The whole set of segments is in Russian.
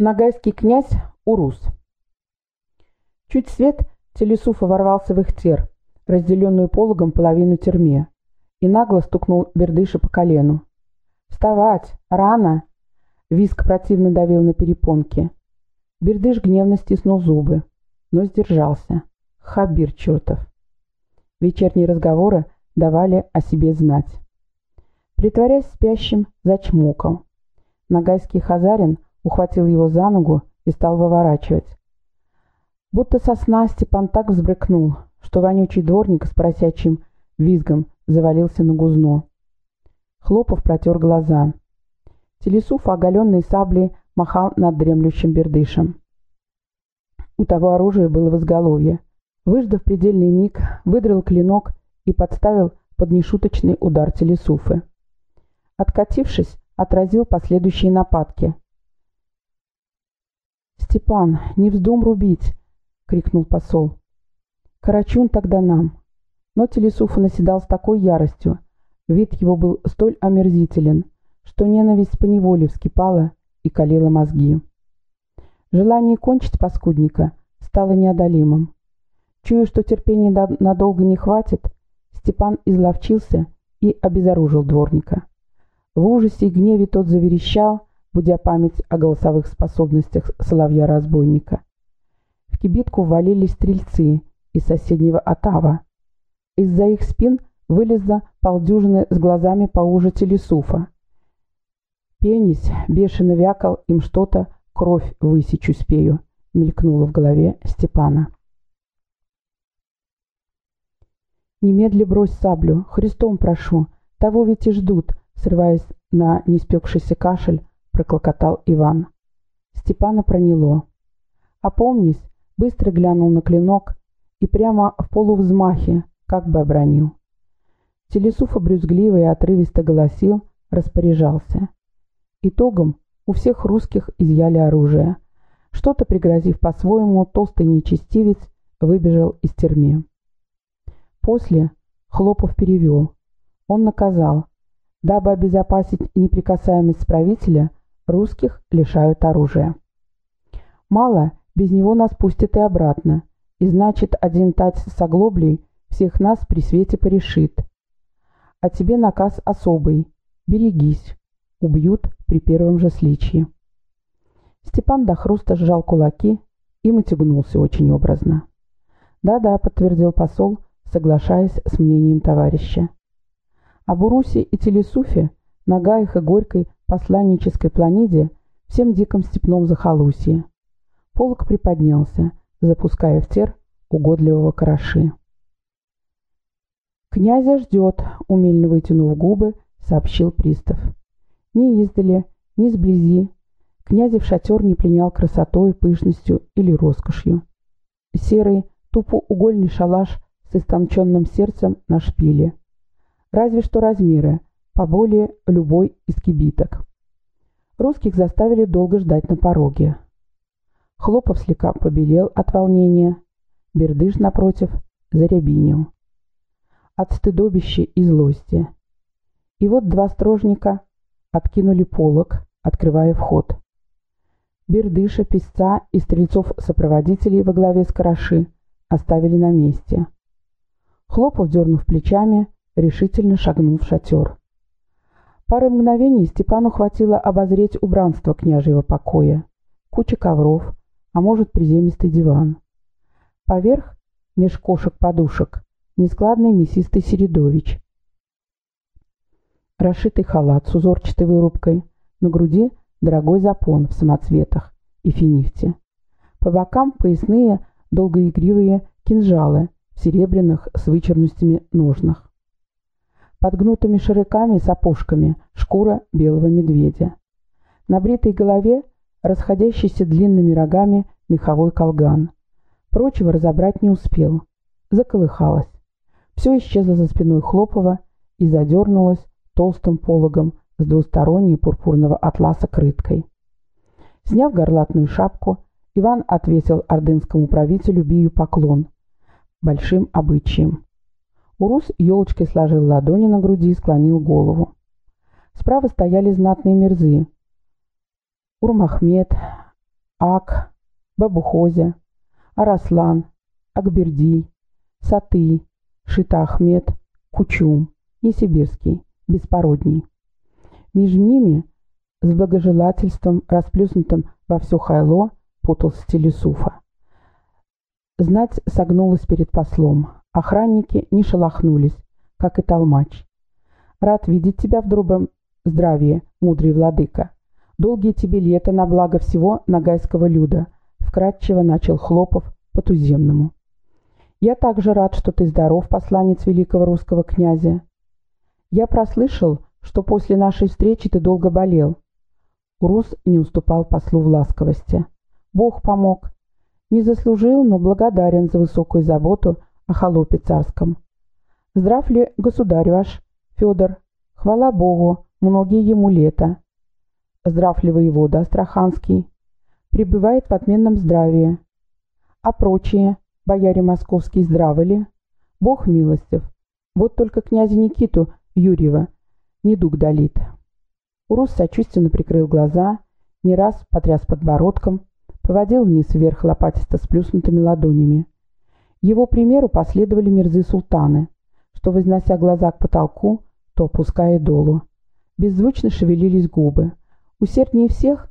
Нагайский князь Урус. Чуть свет Телесуфа ворвался в их тер, разделенную пологом половину терме, и нагло стукнул Бердыша по колену. «Вставать! Рано!» Виск противно давил на перепонки. Бердыш гневно стиснул зубы, но сдержался. Хабир чертов! Вечерние разговоры давали о себе знать. Притворяясь спящим, зачмокал. Нагайский хазарин ухватил его за ногу и стал выворачивать. Будто со сна Степан так взбрыкнул, что вонючий дворник с просячим визгом завалился на гузно. Хлопов протер глаза. Телесуф, оголенной саблей, махал над дремлющим бердышем. У того оружие было в изголовье. Выждав предельный миг, выдрал клинок и подставил под нешуточный удар телесуфы. Откатившись, отразил последующие нападки — «Степан, не вздум рубить!» — крикнул посол. «Карачун тогда нам!» Но Телесуфа наседал с такой яростью, вид его был столь омерзителен, что ненависть поневоле вскипала и калила мозги. Желание кончить паскудника стало неодолимым. Чуя, что терпения надолго не хватит, Степан изловчился и обезоружил дворника. В ужасе и гневе тот заверещал, будя память о голосовых способностях соловья-разбойника. В кибитку ввалились стрельцы из соседнего Отава. Из-за их спин вылезла полдюжины с глазами поуже телесуфа. Пенись бешено вякал им что-то, кровь высечь успею, мелькнуло в голове Степана. «Немедли брось саблю, Христом прошу, того ведь и ждут», срываясь на неспекшийся кашель, проклокотал Иван. Степана проняло. Опомнись, быстро глянул на клинок и прямо в полувзмахе, как бы обронил. Телесуфа брюзгливо и отрывисто голосил, распоряжался. Итогом у всех русских изъяли оружие. Что-то пригрозив по-своему, толстый нечестивец выбежал из терми. После Хлопов перевел. Он наказал, дабы обезопасить неприкасаемость правителя, Русских лишают оружия. Мало, без него нас пустят и обратно. И значит, один тать с оглоблей всех нас при свете порешит. А тебе наказ особый. Берегись. Убьют при первом же сличье. Степан до хруста сжал кулаки и мотягнулся очень образно. «Да-да», — подтвердил посол, соглашаясь с мнением товарища. Об Урусе и Телесуфе, Нагаях и Горькой посланнической планете всем диком степном захолустье. Полок приподнялся, запуская в тер угодливого караши. «Князя ждет», — умельно вытянув губы, сообщил пристав. Ни издали, ни сблизи. Князя в шатер не пленял красотой, пышностью или роскошью. Серый, тупоугольный шалаш с истонченным сердцем на шпиле. Разве что размеры, поболее любой из кибиток. Русских заставили долго ждать на пороге. Хлопов слегка побелел от волнения, Бердыш, напротив, зарябинил. От стыдобища и злости. И вот два строжника откинули полог, открывая вход. Бердыша, песца и стрельцов-сопроводителей во главе с Караши оставили на месте. Хлопов, дернув плечами, решительно шагнул в шатер. Пары мгновений Степану хватило обозреть убранство княжьего покоя. Куча ковров, а может приземистый диван. Поверх, меж кошек-подушек, нескладный мясистый Середович. Расшитый халат с узорчатой вырубкой, на груди дорогой запон в самоцветах и финифте. По бокам поясные долгоигривые кинжалы в серебряных с вычерностями ножнах. Под гнутыми широками с опушками шкура белого медведя. На бритой голове расходящийся длинными рогами меховой колган. Прочего разобрать не успел. Заколыхалось. Все исчезло за спиной Хлопова и задернулось толстым пологом с двусторонней пурпурного атласа крыткой. Сняв горлатную шапку, Иван отвесил ордынскому правителю бию поклон. Большим обычаем. Урус елочкой сложил ладони на груди и склонил голову. Справа стояли знатные мерзы. Урмахмед, Ак, Бабухозя, Араслан, Акбердий, Саты, Шита Ахмед, Кучум, Несибирский, Беспородний. Между ними с благожелательством, расплюснутым во все хайло, путался Телесуфа. Знать согнулась перед послом. Охранники не шелохнулись, как и толмач. «Рад видеть тебя в другом здравии, мудрый владыка. Долгие тебе лета на благо всего нагайского люда», — вкратчиво начал Хлопов по-туземному. «Я также рад, что ты здоров, посланец великого русского князя. Я прослышал, что после нашей встречи ты долго болел». Урус не уступал послу в ласковости. «Бог помог. Не заслужил, но благодарен за высокую заботу о холопе царском. Здрав ли государь ваш, Федор? Хвала Богу, многие ему лета. Здрав ли воевода Астраханский? Пребывает в отменном здравии. А прочие, бояре московские, здравы ли? Бог милостив. Вот только князя Никиту Юрьева недуг долит. Урус сочувственно прикрыл глаза, не раз потряс подбородком, поводил вниз вверх лопатисто сплюснутыми ладонями. Его примеру последовали мирзы-султаны, что, вознося глаза к потолку, то опуская долу. Беззвучно шевелились губы. Усерднее всех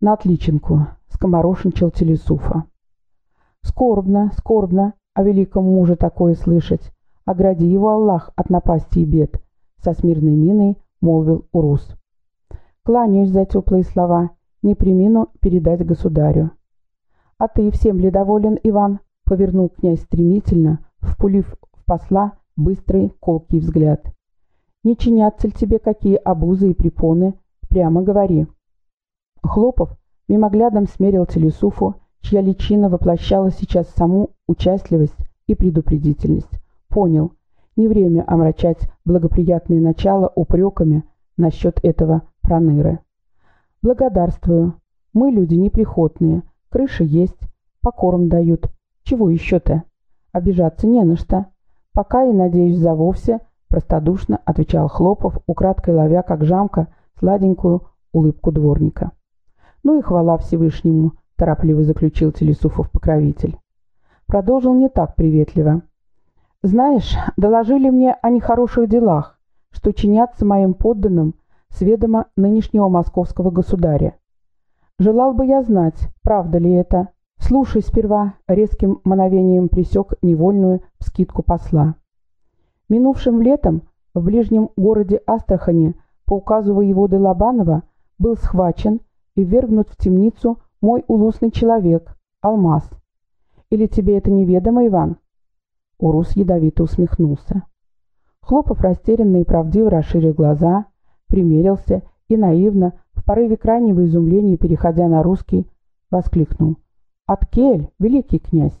на отличинку скоморошенчил Телесуфа. «Скорбно, скорбно о великом муже такое слышать. Огради его Аллах от напасти и бед», — со смирной миной молвил Урус. «Кланяюсь за теплые слова не примину передать государю. «А ты всем ли доволен, Иван?» — повернул князь стремительно, впулив в посла быстрый колкий взгляд. «Не чинятся ли тебе какие обузы и препоны? Прямо говори». Хлопов мимоглядом смерил Телесуфу, чья личина воплощала сейчас саму участливость и предупредительность. Понял, не время омрачать благоприятные начала упреками насчет этого проныры. «Благодарствую. Мы люди неприходные. Крыша есть. Покорм дают. Чего еще-то? Обижаться не на что. Пока и, надеюсь, за вовсе», — простодушно отвечал Хлопов, украдкой ловя, как жамка, сладенькую улыбку дворника. «Ну и хвала Всевышнему», — торопливо заключил Телесуфов покровитель. Продолжил не так приветливо. «Знаешь, доложили мне о нехороших делах, что чинятся моим подданным с ведома нынешнего московского государя. Желал бы я знать, правда ли это. Слушай сперва, резким мановением присек невольную скидку посла. Минувшим летом в ближнем городе Астрахани по указу воеводы Лобанова был схвачен и ввергнут в темницу мой улусный человек, Алмаз. Или тебе это неведомо, Иван?» Урус ядовито усмехнулся. Хлопов растерянно и правдиво расширил глаза, примерился и наивно, в порыве крайнего изумления, переходя на русский, воскликнул. «Откель, великий князь!»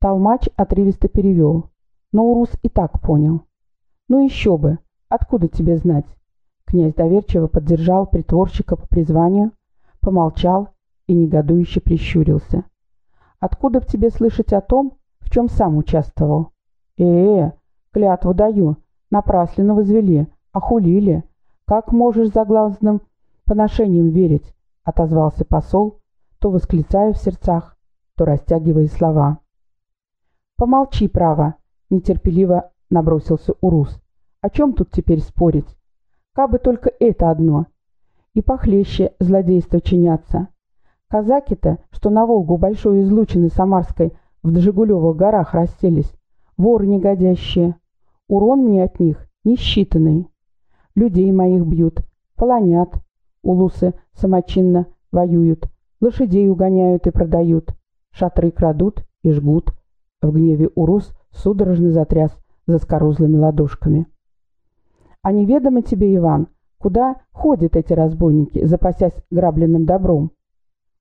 Толмач отрывисто перевел, но Урус и так понял. «Ну еще бы! Откуда тебе знать?» Князь доверчиво поддержал притворщика по призванию, помолчал и негодующе прищурился. «Откуда б тебе слышать о том, в чем сам участвовал?» «Э-э, клятву даю, Напрасленно возвели, охулили. Как можешь за глазным поношением верить? Отозвался посол, то восклицая в сердцах, то растягивая слова. Помолчи, право, нетерпеливо набросился Урус. О чем тут теперь спорить? Кабы только это одно. И похлеще злодейства чинятся. Казаки-то, что на Волгу большой излучины Самарской в Джигулевых горах расселись, воры негодящие. Урон мне от них несчитанный. Людей моих бьют, полонят, улусы самочинно воюют, лошадей угоняют и продают, шатры крадут и жгут. В гневе Урус судорожно затряс заскорузлыми ладошками. «А неведомо тебе, Иван, куда ходят эти разбойники, запасясь грабленным добром?»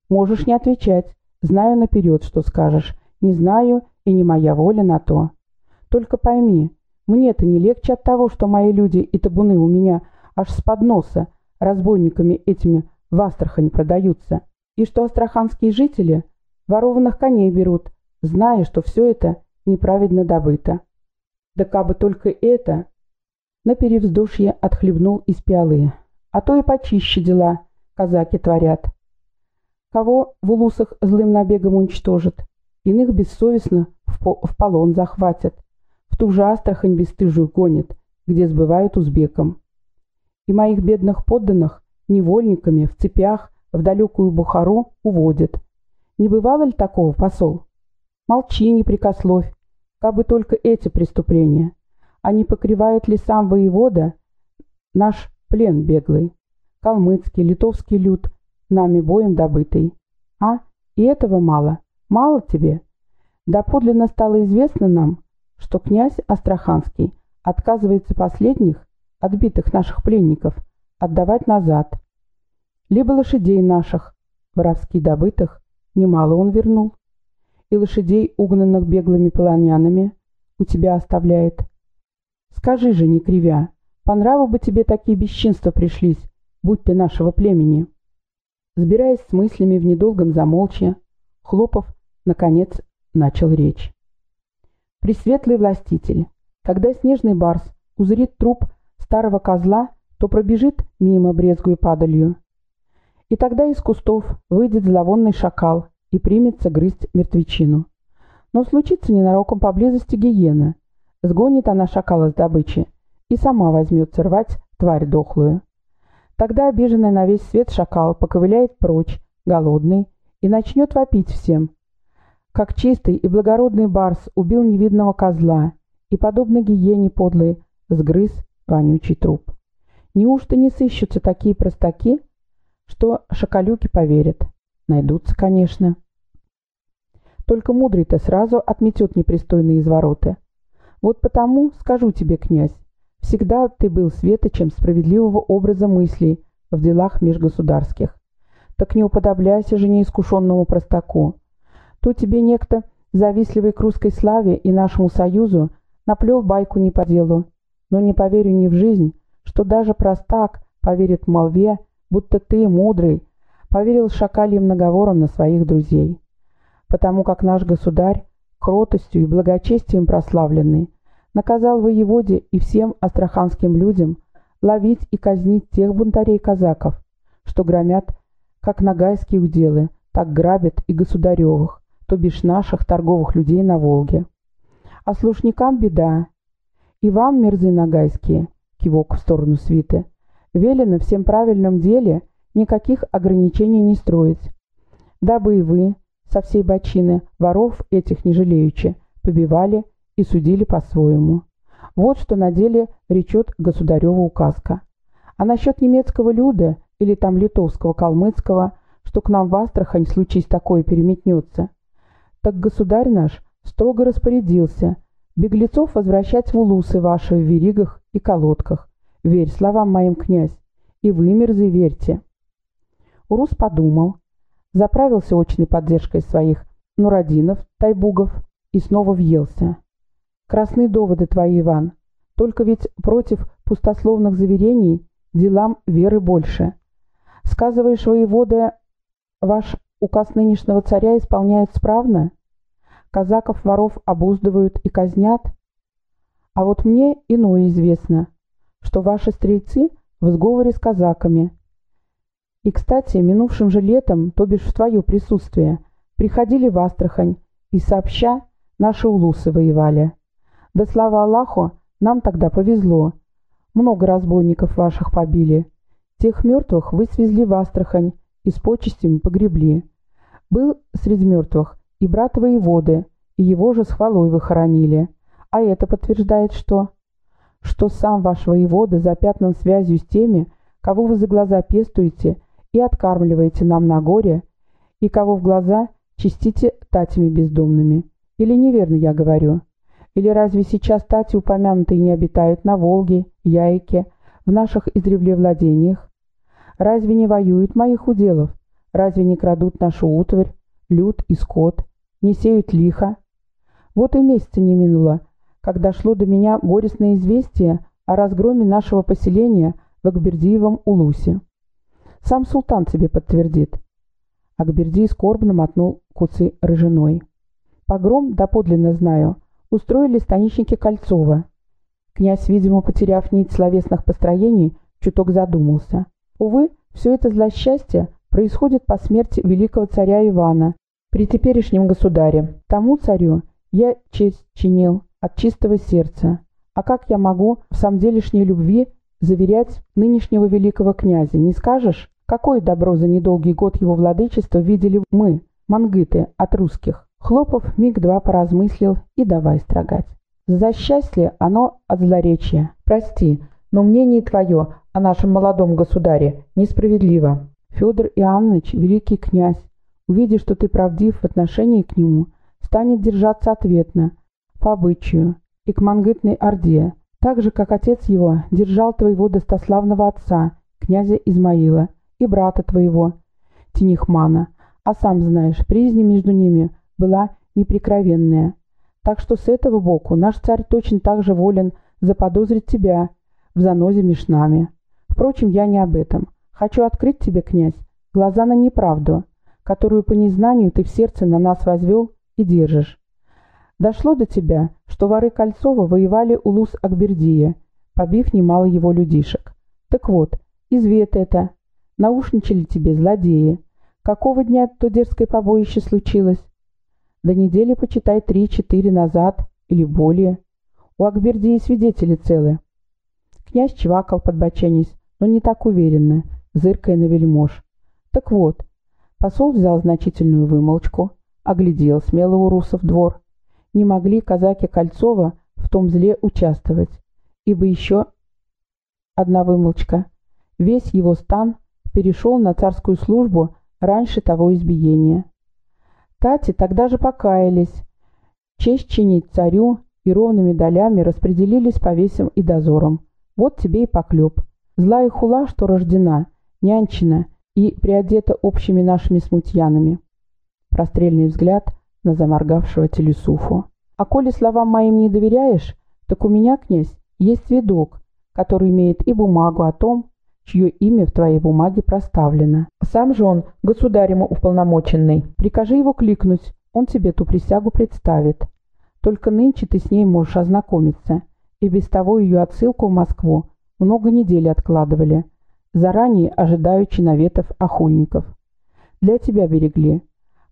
«Можешь не отвечать. Знаю наперед, что скажешь. Не знаю, и не моя воля на то. Только пойми, мне-то не легче от того, что мои люди и табуны у меня аж с подноса разбойниками этими в Астрахани продаются, и что астраханские жители ворованных коней берут, зная, что все это неправедно добыто. Да кабы только это... На перевздушье отхлебнул из пиалы. А то и почище дела казаки творят. кого в улусах злым набегом уничтожит, иных бессовестно в, по в полон захватят, в ту же Астрахань бесстыжую гонит, где сбывают узбекам. И моих бедных подданных невольниками в цепях в далекую Бухару уводят. Не бывало ли такого, посол? Молчи, не прикословь, бы только эти преступления. А не покрывает ли сам воевода наш плен беглый, калмыцкий, литовский люд, нами боем добытый? А? И этого мало? Мало тебе? Да подлинно стало известно нам, что князь Астраханский отказывается последних, отбитых наших пленников, отдавать назад. Либо лошадей наших, воровски добытых, немало он вернул, и лошадей, угнанных беглыми полонянами, у тебя оставляет. Скажи же, не кривя, по нраву бы тебе такие бесчинства пришлись, будь ты нашего племени. Сбираясь с мыслями в недолгом замолчье, Хлопов, наконец, начал речь. Пресветлый властитель, когда снежный барс узрит труп старого козла, то пробежит мимо брезгую падалью. И тогда из кустов выйдет зловонный шакал и примется грызть мертвечину. Но случится ненароком поблизости гиена. Сгонит она шакала с добычи и сама возьмется рвать тварь дохлую. Тогда обиженный на весь свет шакал поковыляет прочь, голодный, и начнет вопить всем. Как чистый и благородный барс убил невидного козла и, подобно гиене подлый, сгрыз вонючий труп. Неужто не сыщутся такие простаки, что шакалюки поверят? Найдутся, конечно. Только мудрый-то сразу отметет непристойные извороты. Вот потому, скажу тебе, князь, всегда ты был светочем справедливого образа мыслей в делах межгосударских. Так не уподобляйся же неискушенному простаку. То тебе некто, завистливый к русской славе и нашему союзу, наплел байку не по делу. Но не поверю ни в жизнь, что даже простак поверит молве, будто ты, мудрый, поверил шакальим наговорам на своих друзей. Потому как наш государь, кротостью и благочестием прославленный, наказал воеводе и всем астраханским людям ловить и казнить тех бунтарей-казаков, что громят как нагайские уделы, так грабят и государевых, то бишь наших торговых людей на Волге. А слушникам беда. И вам, мерзы нагайские, кивок в сторону свиты, велено всем правильном деле никаких ограничений не строить, дабы и вы, со всей бочины, воров этих не жалеючи, побивали и судили по-своему. Вот что на деле речет государева указка. А насчет немецкого люда или там литовского, калмыцкого, что к нам в Астрахань случись такое переметнется, так государь наш строго распорядился беглецов возвращать в улусы ваши в веригах и колодках. Верь словам моим, князь, и вы, мерзы, верьте. Урус подумал, заправился очной поддержкой своих Нурадинов, Тайбугов и снова въелся. Красные доводы твои, Иван, только ведь против пустословных заверений делам веры больше. Сказываешь, воевода, ваш указ нынешнего царя исполняют справно? Казаков воров обуздывают и казнят? А вот мне иное известно, что ваши стрельцы в сговоре с казаками. И, кстати, минувшим же летом, то бишь в твое присутствие, приходили в Астрахань и сообща наши улусы воевали. Да слава Аллаху, нам тогда повезло. Много разбойников ваших побили. Тех мертвых вы свезли в Астрахань и с почестями погребли. Был среди мертвых и брат воеводы, и его же с хвалой вы хоронили. А это подтверждает что? Что сам ваш воевода запятнан связью с теми, кого вы за глаза пестуете и откармливаете нам на горе, и кого в глаза чистите татями бездомными. Или неверно я говорю? Или разве сейчас тати упомянутые не обитают на Волге, Яйке, в наших издревле владениях? Разве не воюют моих уделов? Разве не крадут нашу утварь, люд и скот? Не сеют лихо? Вот и месяца не минуло, как дошло до меня горестное известие о разгроме нашего поселения в Акбердиевом Улусе. Сам султан тебе подтвердит. Акбердий скорбно мотнул куцы рыжиной. Погром, доподлинно знаю, устроили станичники Кольцова. Князь, видимо, потеряв нить словесных построений, чуток задумался. Увы, все это злосчастье происходит по смерти великого царя Ивана, при теперешнем государе. Тому царю я честь чинил от чистого сердца. А как я могу в самом делешней любви заверять нынешнего великого князя, не скажешь? Какое добро за недолгий год его владычества видели мы, мангыты, от русских? Хлопов миг-два поразмыслил и давай строгать. За счастье оно от злоречия. Прости, но мнение твое о нашем молодом государе несправедливо. Федор Иоаннович, великий князь, увидя, что ты правдив в отношении к нему, станет держаться ответно, по обычаю, и к мангытной орде, так же, как отец его держал твоего достославного отца, князя Измаила, и брата твоего, Тинихмана, а сам знаешь, призни между ними была неприкровенная. Так что с этого боку наш царь точно так же волен заподозрить тебя в занозе меж нами. Впрочем, я не об этом. Хочу открыть тебе, князь, глаза на неправду, которую по незнанию ты в сердце на нас возвел и держишь. Дошло до тебя, что воры Кольцова воевали у Луз Акбердия, побив немало его людишек. Так вот, извет это. Наушничали тебе злодеи. Какого дня то дерзкое побоище случилось? До недели, почитай, три-четыре назад или более. У Акбердии свидетели целы. Князь чвакал, подбоченясь, но не так уверенно, зыркая на вельмож. Так вот, посол взял значительную вымолчку, оглядел смело у русов двор, не могли казаки Кольцова в том зле участвовать, ибо еще одна вымолчка. Весь его стан перешел на царскую службу раньше того избиения. Тати тогда же покаялись, честь чинить царю и ровными долями распределились по весям и дозорам. Вот тебе и поклеп. Злая хула, что рождена, нянчина и приодета общими нашими смутьянами. Прострельный взгляд на заморгавшего Телесуфу. «А коли словам моим не доверяешь, так у меня, князь, есть видок, который имеет и бумагу о том, чье имя в твоей бумаге проставлено. Сам же он государему уполномоченный. Прикажи его кликнуть, он тебе ту присягу представит. Только нынче ты с ней можешь ознакомиться. И без того ее отсылку в Москву много недель откладывали, заранее ожидаючи наветов охульников. Для тебя берегли,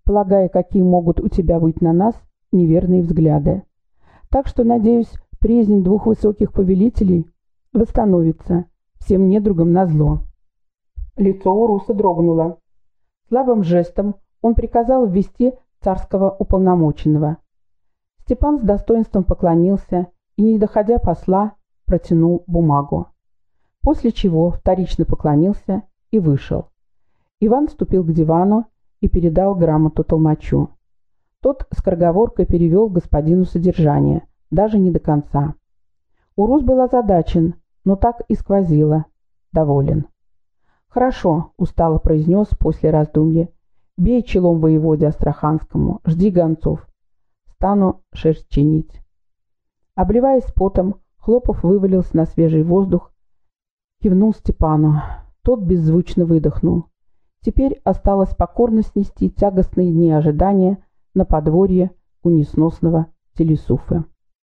полагая, какие могут у тебя быть на нас неверные взгляды. Так что, надеюсь, приязнь двух высоких повелителей восстановится всем недругам назло. Лицо у Руса дрогнуло. Слабым жестом он приказал ввести царского уполномоченного. Степан с достоинством поклонился и, не доходя посла, протянул бумагу. После чего вторично поклонился и вышел. Иван вступил к дивану и передал грамоту толмачу. Тот скороговоркой перевел господину содержание, даже не до конца. Урус был озадачен, но так и сквозило. Доволен. «Хорошо», — устало произнес после раздумья. «Бей челом воеводе Астраханскому, жди гонцов. Стану шерсть чинить». Обливаясь потом, Хлопов вывалился на свежий воздух, кивнул Степану. Тот беззвучно выдохнул. Теперь осталось покорно снести тягостные дни ожидания на подворье у несносного телесуфа.